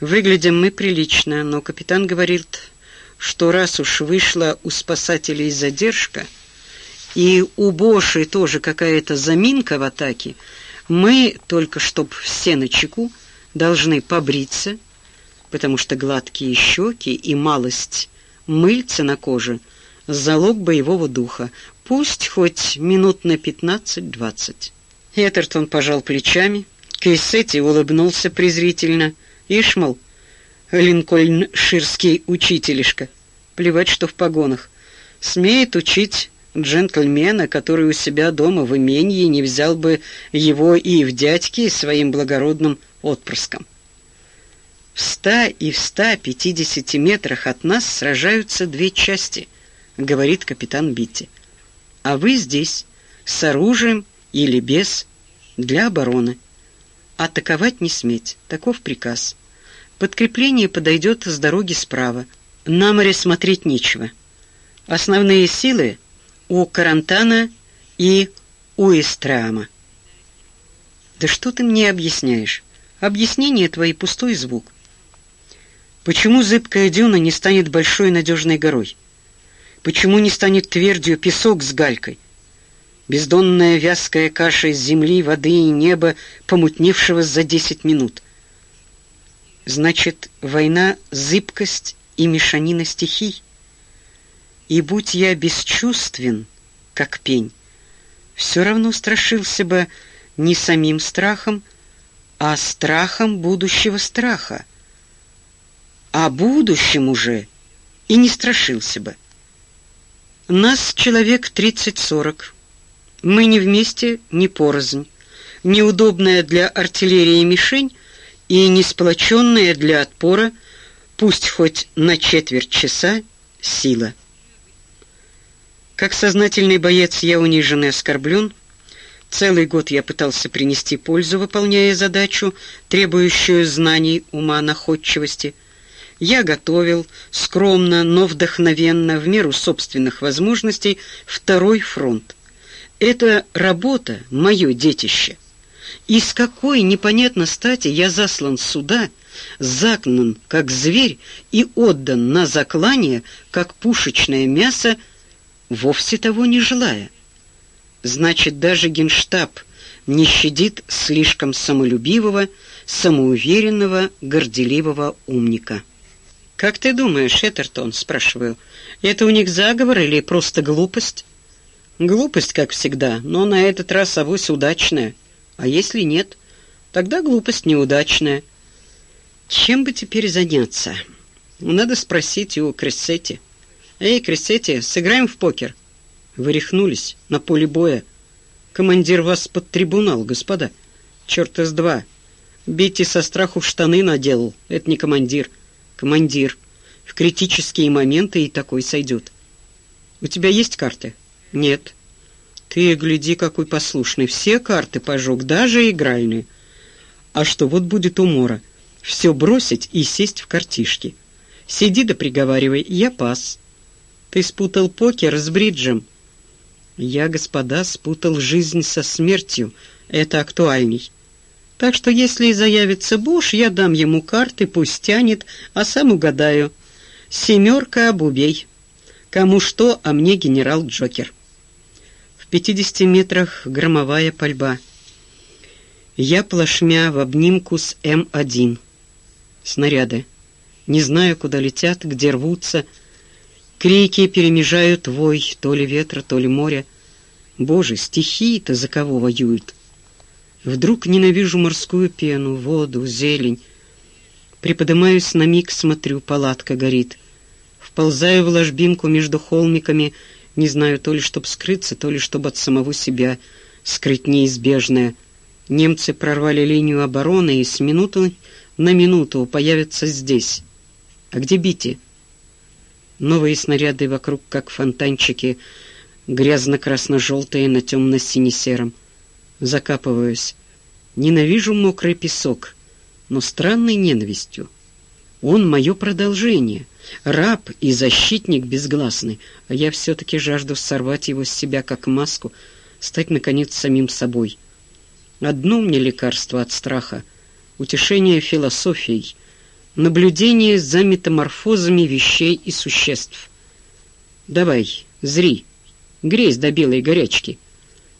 Выглядим мы прилично, но капитан говорит, что раз уж вышла у спасателей задержка, и у Боши тоже какая-то заминка в атаке, мы, только чтоб все на чеку, должны побриться, потому что гладкие щеки и малость мыльца на коже — залог боевого духа, пусть хоть минут на пятнадцать-двадцать. Этертон пожал плечами, Кейсетти улыбнулся презрительно. Ишь, мол, линкольнширский учителишка, плевать, что в погонах, смеет учить джентльмена, который у себя дома в имении не взял бы его и в дядьки своим благородным отпрыском. В ста и в ста пятидесяти метрах от нас сражаются две части, говорит капитан Битти. А вы здесь с оружием или без для обороны. Атаковать не сметь, таков приказ. Подкрепление подойдет с дороги справа. На море смотреть нечего. Основные силы у Карантана и у Истрама. Да что ты мне объясняешь? Объяснение твои пустой звук. Почему зыбкая дюна не станет большой надежной горой? Почему не станет твердью песок с галькой? Бездонная вязкая каша из земли, воды и неба, помутневшего за десять минут. Значит, война — зыбкость и мешанина стихий. И будь я бесчувствен, как пень. Все равно страшился бы не самим страхом, а страхом будущего страха. А будущем уже и не страшился бы. Нас человек тридцать-сорок. Мы не вместе, не порознь. Неудобная для артиллерии мишень и не сплоченная для отпора, пусть хоть на четверть часа, сила. Как сознательный боец я унижен и оскорблен. Целый год я пытался принести пользу, выполняя задачу, требующую знаний, ума, находчивости. Я готовил, скромно, но вдохновенно, в меру собственных возможностей, второй фронт. Это работа — мое детище. И с какой непонятно стати я заслан сюда, загнан, как зверь, и отдан на заклание, как пушечное мясо, вовсе того не желая. Значит, даже Генштаб не щадит слишком самолюбивого, самоуверенного, горделивого умника. «Как ты думаешь, Эттертон?» — спрашиваю. «Это у них заговор или просто глупость?» «Глупость, как всегда, но на этот раз авось удачная. А если нет, тогда глупость неудачная. Чем бы теперь заняться? Надо спросить у Крессети». «Эй, Кресетти, сыграем в покер?» «Вы рехнулись на поле боя. Командир вас под трибунал, господа. Черт из два. Бейте со страху в штаны наделал. Это не командир. Командир. В критические моменты и такой сойдет. У тебя есть карты?» «Нет». «Ты гляди, какой послушный. Все карты пожег, даже игральные. А что, вот будет умора. Все бросить и сесть в картишки. Сиди да приговаривай, я пас». Ты спутал покер с бриджем. Я, господа, спутал жизнь со смертью. Это актуальней. Так что если заявится Буш, я дам ему карты, пусть тянет, а сам угадаю. Семерка обубей. Кому что, а мне генерал Джокер. В пятидесяти метрах громовая пальба. Я плашмя в обнимку с М1. Снаряды. Не знаю, куда летят, где рвутся, Крики перемежают вой то ли ветра, то ли моря. Боже, стихии-то за кого воюют? Вдруг ненавижу морскую пену, воду, зелень. Приподнимаюсь на миг, смотрю, палатка горит. Вползаю в ложбинку между холмиками, не знаю, то ли чтоб скрыться, то ли чтобы от самого себя скрыть неизбежное. Немцы прорвали линию обороны и с минуты на минуту появятся здесь. А где Бити? Новые снаряды вокруг, как фонтанчики, грязно-красно-желтые на темно-сине-сером. Закапываюсь. Ненавижу мокрый песок, но странной ненавистью. Он мое продолжение, раб и защитник безгласный, а я все-таки жажду сорвать его с себя как маску, стать, наконец, самим собой. Одно мне лекарство от страха — утешение философией — наблюдение за метаморфозами вещей и существ. Давай, зри, грейсь до белой горячки.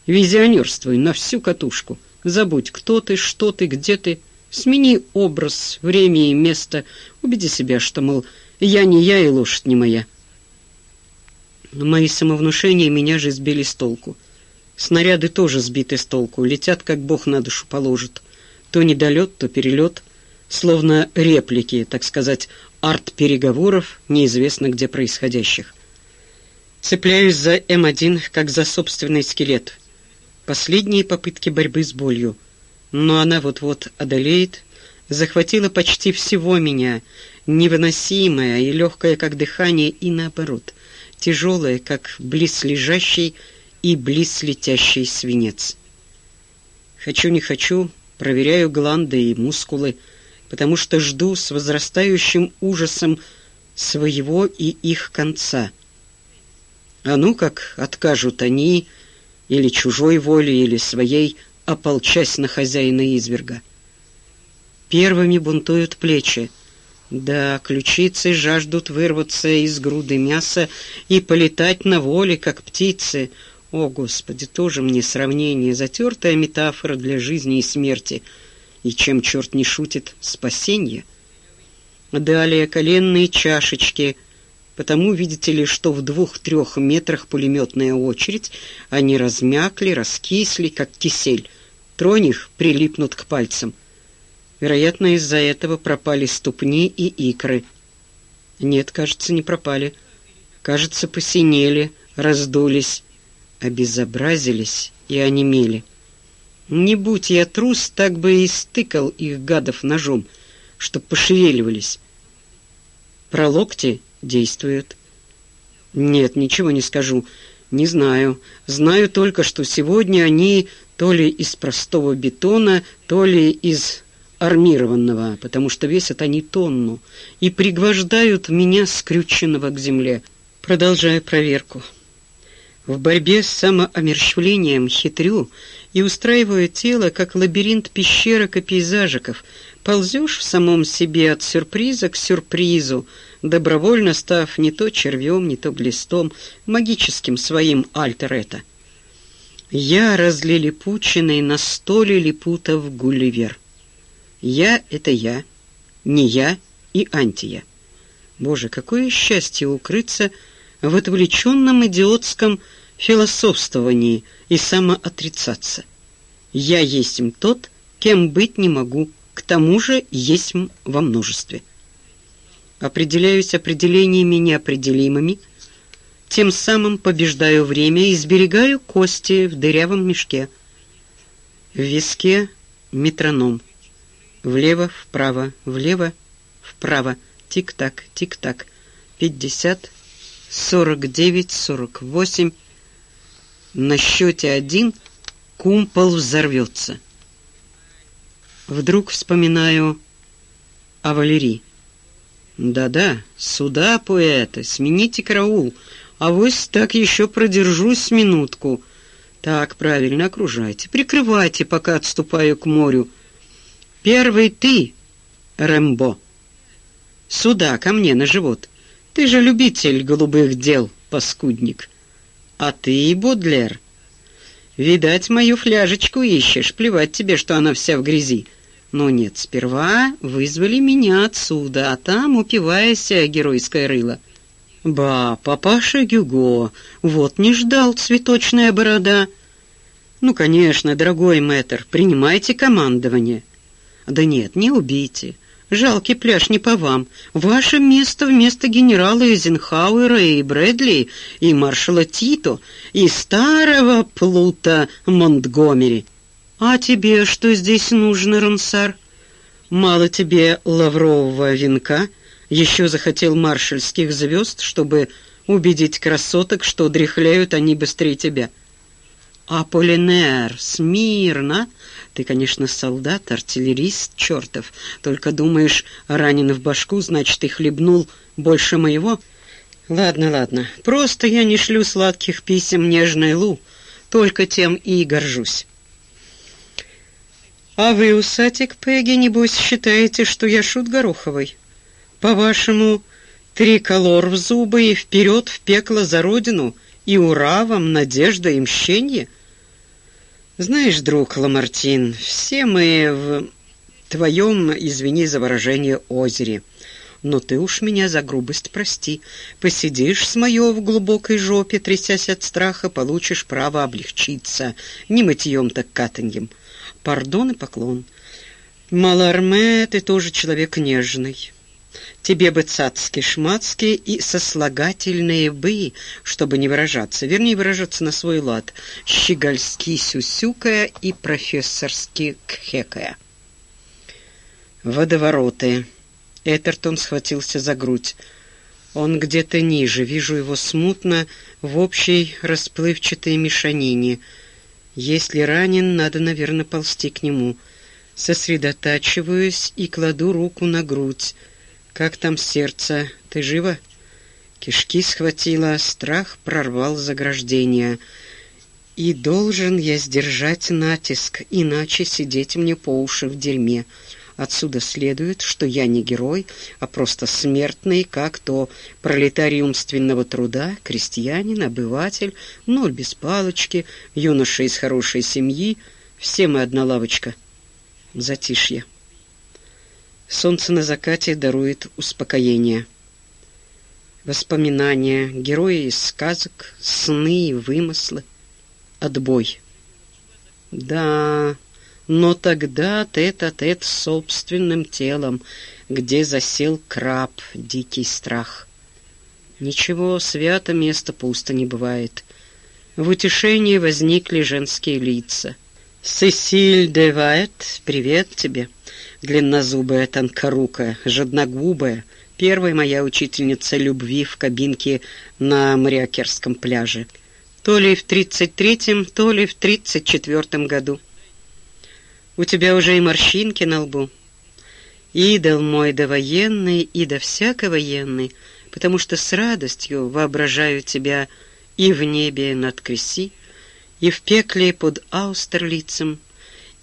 Визионерствуй на всю катушку. Забудь, кто ты, что ты, где ты. Смени образ, время и место. Убеди себя, что, мол, я не я и лошадь не моя. Мои самовнушения меня же сбили с толку. Снаряды тоже сбиты с толку, летят, как Бог на душу положит. То недолет, то перелет — словно реплики, так сказать, арт-переговоров, неизвестно где происходящих. Цепляюсь за М1, как за собственный скелет. Последние попытки борьбы с болью. Но она вот-вот одолеет, захватила почти всего меня, невыносимое и легкое, как дыхание, и наоборот, тяжелое, как близ лежащий и близ летящий свинец. Хочу не хочу, проверяю гланды и мускулы, потому что жду с возрастающим ужасом своего и их конца. А ну как откажут они или чужой воле, или своей, ополчась на хозяина изверга. Первыми бунтуют плечи. Да, ключицы жаждут вырваться из груды мяса и полетать на воле, как птицы. О, Господи, тоже мне сравнение, затертая метафора для жизни и смерти — и чем черт не шутит, спасенье. Далее коленные чашечки, потому, видите ли, что в двух-трех метрах пулеметная очередь, они размякли, раскисли, как кисель. Тронь их, прилипнут к пальцам. Вероятно, из-за этого пропали ступни и икры. Нет, кажется, не пропали. Кажется, посинели, раздулись, обезобразились и онемели. Не будь я трус, так бы и стыкал их гадов ножом, чтоб пошевеливались. Про локти действуют. Нет, ничего не скажу. Не знаю. Знаю только, что сегодня они то ли из простого бетона, то ли из армированного, потому что весят они тонну и пригвождают меня скрюченного к земле. Продолжаю проверку. В борьбе с самоомерщвлением хитрю и устраиваю тело, как лабиринт пещерок и пейзажиков. Ползешь в самом себе от сюрприза к сюрпризу, добровольно став не то червем, не то глистом, магическим своим альтер-это. Я разлилипученный на столе липутов Гулливер. Я — это я, не я и антия. Боже, какое счастье укрыться в отвлеченном идиотском философствовании и самоотрицаться. Я есть тот, кем быть не могу, к тому же есть во множестве. Определяюсь определениями неопределимыми, тем самым побеждаю время и сберегаю кости в дырявом мешке. В виске метроном. Влево, вправо, влево, вправо. Тик-так, тик-так. Пятьдесят, сорок девять, сорок восемь. На счете один кумпол взорвется. Вдруг вспоминаю о Валерии. Да-да, сюда, поэты, смените караул, а вось так еще продержусь минутку. Так, правильно, окружайте, прикрывайте, пока отступаю к морю. Первый ты, Рэмбо. Сюда, ко мне, на живот. Ты же любитель голубых дел, паскудник. А ты, Бодлер, видать, мою фляжечку ищешь. Плевать тебе, что она вся в грязи. Но нет, сперва вызвали меня отсюда, а там упивайся, геройское рыло. Ба, папаша Гюго, вот не ждал цветочная борода. Ну, конечно, дорогой мэтр, принимайте командование. Да нет, не убейте. Жалкий пляж не по вам. Ваше место вместо генерала Эйзенхауэра и Брэдли, и маршала Тито, и старого плута Монтгомери. А тебе что здесь нужно, Ронсар? Мало тебе лаврового венка? Еще захотел маршальских звезд, чтобы убедить красоток, что дряхляют они быстрее тебя. Аполлинер, смирно! Ты, конечно, солдат, артиллерист чертов. Только думаешь, ранен в башку, значит, и хлебнул больше моего? Ладно, ладно. Просто я не шлю сладких писем нежной Лу. Только тем и горжусь. А вы, усатик Пегги, небось, считаете, что я шут Гороховой? По-вашему, триколор в зубы и вперед в пекло за родину, и ура вам, надежда и мщение — знаешь, друг Ламартин, все мы в твоем, извини за выражение, озере. Но ты уж меня за грубость прости. Посидишь с моё в глубокой жопе, трясясь от страха, получишь право облегчиться. Не мытьем, так катаньем. Пардон и поклон. Маларме, ты тоже человек нежный. Тебе бы цацки-шмацки и сослагательные «бы», чтобы не выражаться, вернее, выражаться на свой лад, щегольски сюсюкая и профессорски кхекая. Водовороты. Этертон схватился за грудь. Он где-то ниже, вижу его смутно в общей расплывчатой мешанине. Если ранен, надо, наверное, ползти к нему. Сосредотачиваюсь и кладу руку на грудь. Как там сердце? Ты жива? Кишки схватило, страх прорвал заграждение. И должен я сдержать натиск, иначе сидеть мне по уши в дерьме. Отсюда следует, что я не герой, а просто смертный, как то пролетарий умственного труда, крестьянин, обыватель, ноль без палочки, юноша из хорошей семьи. Все мы одна лавочка. Затишье. Солнце на закате дарует успокоение. Воспоминания, герои из сказок, сны и вымыслы. Отбой. Да, но тогда тет-а-тет -тет с собственным телом, где засел краб, дикий страх. Ничего, свято место пусто не бывает. В утешении возникли женские лица. «Сесиль де Вайт, привет тебе!» Длиннозубая, тонкорукая, жадногубая, первая моя учительница любви в кабинке на Мариакерском пляже. То ли в тридцать третьем, то ли в тридцать четвертом году. У тебя уже и морщинки на лбу. Идол мой довоенный и до всяко военный, потому что с радостью воображаю тебя и в небе над Креси, и в пекле под Аустерлицем,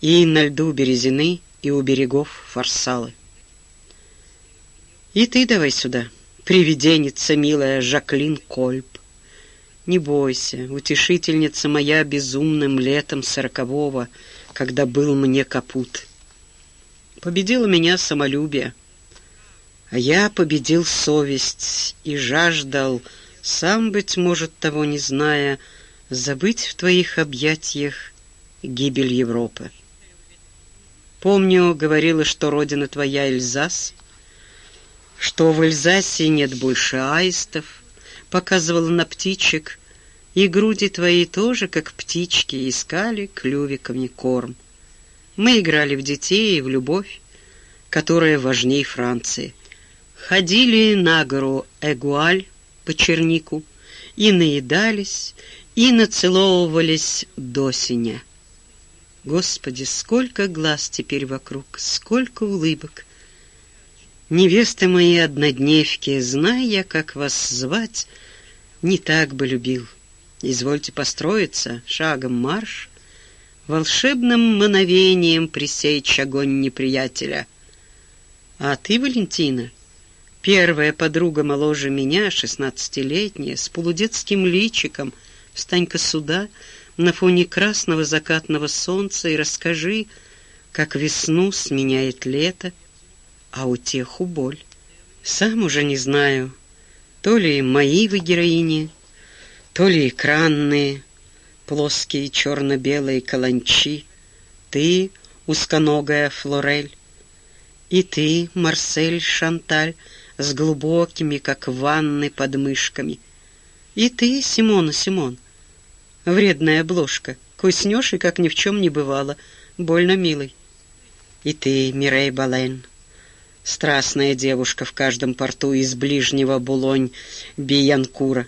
и на льду Березины, и у берегов Фарсалы. И ты давай сюда, привиденница милая Жаклин Кольб. Не бойся, утешительница моя безумным летом сорокового, когда был мне капут. Победило меня самолюбие, а я победил совесть и жаждал, сам, быть может, того не зная, забыть в твоих объятиях гибель Европы. Помню, говорила, что родина твоя Эльзас, что в Эльзасе нет больше аистов, показывала на птичек, и груди твои тоже, как птички, искали клювиками корм. Мы играли в детей и в любовь, которая важней Франции. Ходили на гору Эгуаль по чернику и наедались, и нацеловывались до синя. Господи, сколько глаз теперь вокруг, сколько улыбок! Невесты мои однодневки, зная я, как вас звать, не так бы любил. Извольте построиться, шагом марш, волшебным мановением пресечь огонь неприятеля. А ты, Валентина, первая подруга моложе меня, шестнадцатилетняя, с полудетским личиком, встань-ка сюда, на фоне красного закатного солнца и расскажи, как весну сменяет лето, а утеху боль. Сам уже не знаю, то ли мои вы героини, то ли экранные, плоские черно-белые каланчи, ты, узконогая Флорель, и ты, Марсель Шанталь, с глубокими, как ванны, подмышками, и ты, Симона Симон, вредная обложка, куснешь и как ни в чем не бывало, больно милый. И ты, Мирей Бален, страстная девушка в каждом порту из ближнего Булонь-Биянкура,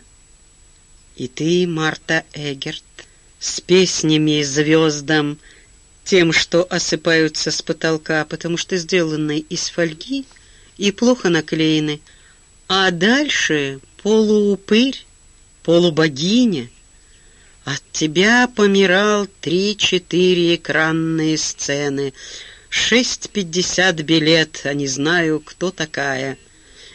и ты, Марта Эгерт, с песнями звездам, тем, что осыпаются с потолка, потому что сделаны из фольги и плохо наклеены, а дальше полуупырь, полубогиня. От тебя помирал три-четыре экранные сцены, шесть пятьдесят билет, а не знаю, кто такая.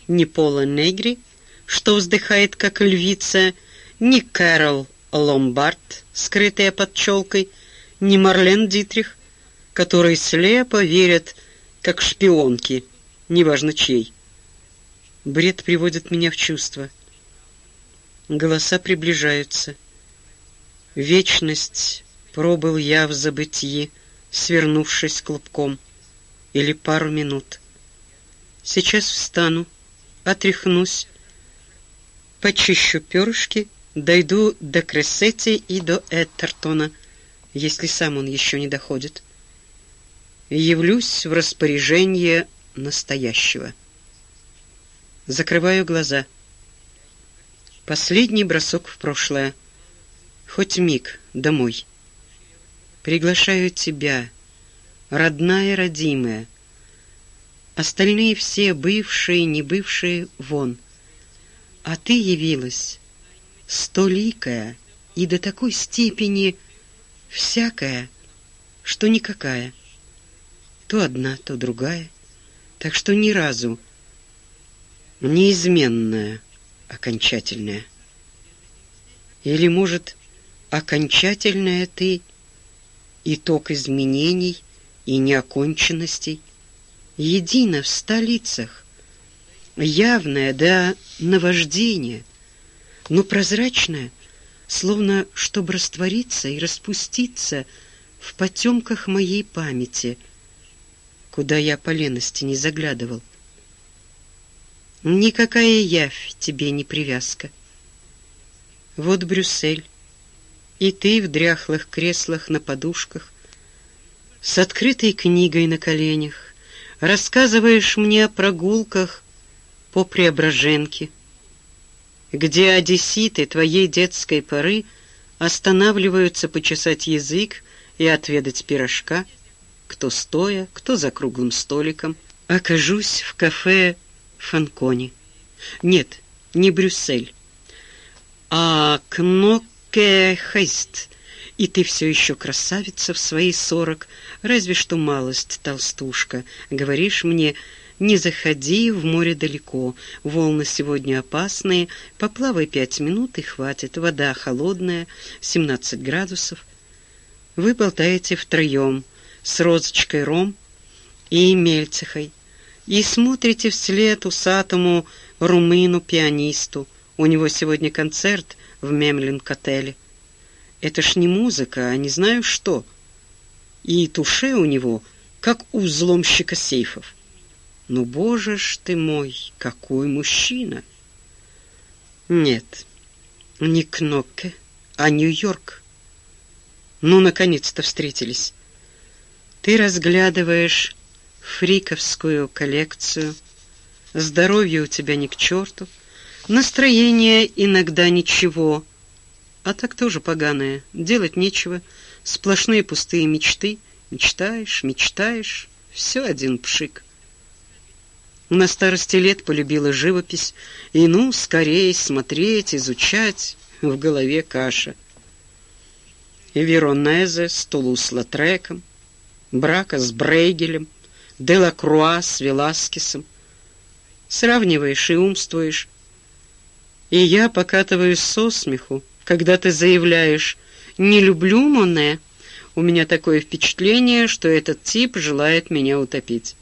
Не Пола Негри, что вздыхает, как львица, — ни Кэрол Ломбард, скрытая под челкой, ни Марлен Дитрих, которые слепо верят, как шпионки, неважно чей. Бред приводит меня в чувство. Голоса приближаются. Вечность пробыл я в забытии, свернувшись клубком, или пару минут. Сейчас встану, отряхнусь, почищу перышки Дойду до Кресетти и до Эттертона, если сам он еще не доходит. Явлюсь в распоряжение настоящего. Закрываю глаза. Последний бросок в прошлое. Хоть миг домой. Приглашаю тебя, родная, родимая. Остальные все, бывшие, не бывшие, вон. А ты явилась столикая и до такой степени всякая, что никакая. То одна, то другая, так что ни разу неизменная, окончательная. Или, может, окончательная ты итог изменений и неоконченностей, едино в столицах, явное до наваждения, но прозрачное, словно чтобы раствориться и распуститься в потемках моей памяти, куда я по лености не заглядывал. Никакая явь тебе не привязка. Вот Брюссель, и ты в дряхлых креслах на подушках, с открытой книгой на коленях, рассказываешь мне о прогулках по Преображенке, где одесситы твоей детской поры останавливаются почесать язык и отведать пирожка, кто стоя, кто за круглым столиком. Окажусь в кафе Фанкони. Нет, не Брюссель, а Кнокке-Хейст. И ты все еще красавица в свои сорок, разве что малость толстушка. Говоришь мне, не заходи в море далеко, волны сегодня опасные, поплавай пять минут и хватит, вода холодная, 17 градусов. Вы болтаете втроем с розочкой Ром и Мельцехой и смотрите вслед усатому румыну-пианисту. У него сегодня концерт в Мемлинг-отеле. Это ж не музыка, а не знаю что. И туше у него, как у взломщика сейфов. Ну, боже ж ты мой, какой мужчина! Нет, не Кнокке, а Нью-Йорк. Ну, наконец-то встретились. Ты разглядываешь фриковскую коллекцию. Здоровье у тебя ни к черту. Настроение иногда ничего. А так тоже поганое. Делать нечего. Сплошные пустые мечты. Мечтаешь, мечтаешь. Все один пшик. На старости лет полюбила живопись, и ну, скорее смотреть, изучать, в голове каша. Веронезе с Тулус-Латреком, брака с Брейгелем, Делакруа с Веласкесом. Сравниваешь и умствуешь. И я покатываюсь со смеху, когда ты заявляешь «не люблю Моне», у меня такое впечатление, что этот тип желает меня утопить.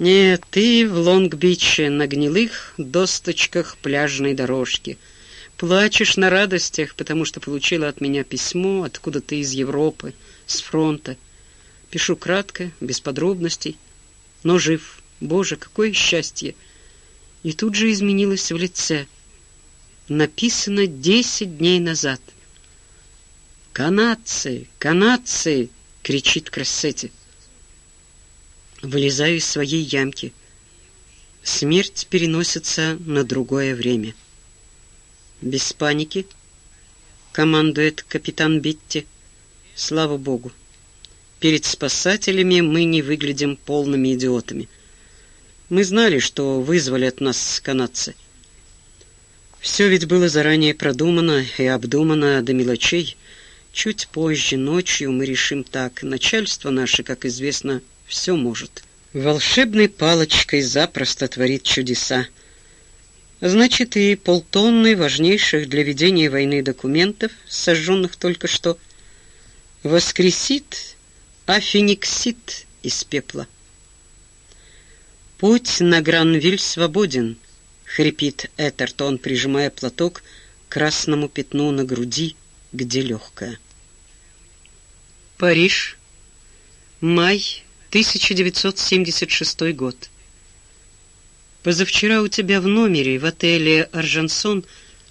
Нет, ты в Лонг-Биче на гнилых досточках пляжной дорожки. Плачешь на радостях, потому что получила от меня письмо откуда-то из Европы, с фронта. Пишу кратко, без подробностей, но жив. Боже, какое счастье! И тут же изменилось в лице. Написано десять дней назад. «Канадцы! Канадцы!» — кричит Крассетти. Вылезаю из своей ямки. Смерть переносится на другое время. Без паники, командует капитан Битти. Слава богу. Перед спасателями мы не выглядим полными идиотами. Мы знали, что вызволят нас канадцы. Все ведь было заранее продумано и обдумано до мелочей. Чуть позже, ночью, мы решим так. Начальство наше, как известно, все может. Волшебной палочкой запросто творит чудеса. Значит, и полтонны важнейших для ведения войны документов, сожженных только что, воскресит, а фениксит из пепла. «Путь на Гранвиль свободен», — хрипит Этертон, прижимая платок к красному пятну на груди, где легкое. Париж, май 1976 год. Позавчера у тебя в номере в отеле «Аржансон»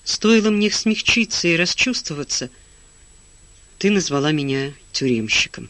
стоило мне смягчиться и расчувствоваться. Ты назвала меня тюремщиком.